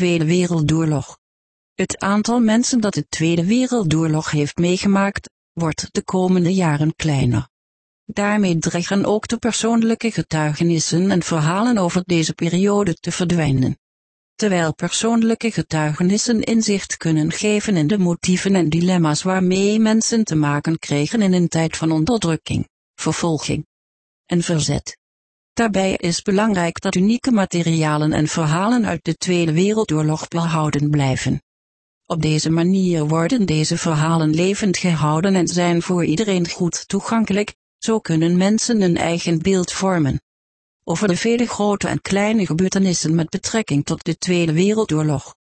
Tweede Wereldoorlog. Het aantal mensen dat de Tweede Wereldoorlog heeft meegemaakt, wordt de komende jaren kleiner. Daarmee dreigen ook de persoonlijke getuigenissen en verhalen over deze periode te verdwijnen. Terwijl persoonlijke getuigenissen inzicht kunnen geven in de motieven en dilemma's waarmee mensen te maken kregen in een tijd van onderdrukking, vervolging en verzet. Daarbij is belangrijk dat unieke materialen en verhalen uit de Tweede Wereldoorlog behouden blijven. Op deze manier worden deze verhalen levend gehouden en zijn voor iedereen goed toegankelijk, zo kunnen mensen een eigen beeld vormen. Over de vele grote en kleine gebeurtenissen met betrekking tot de Tweede Wereldoorlog.